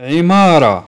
عمارة.